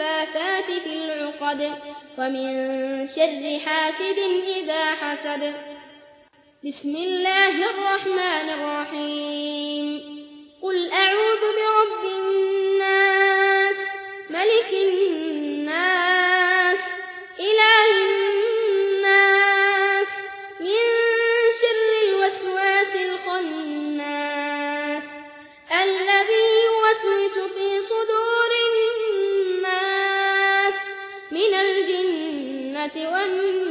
النفاثات في العقد ومن شر حاسد إذا حسد. بسم الله الرحمن الرحيم. الجنة والناس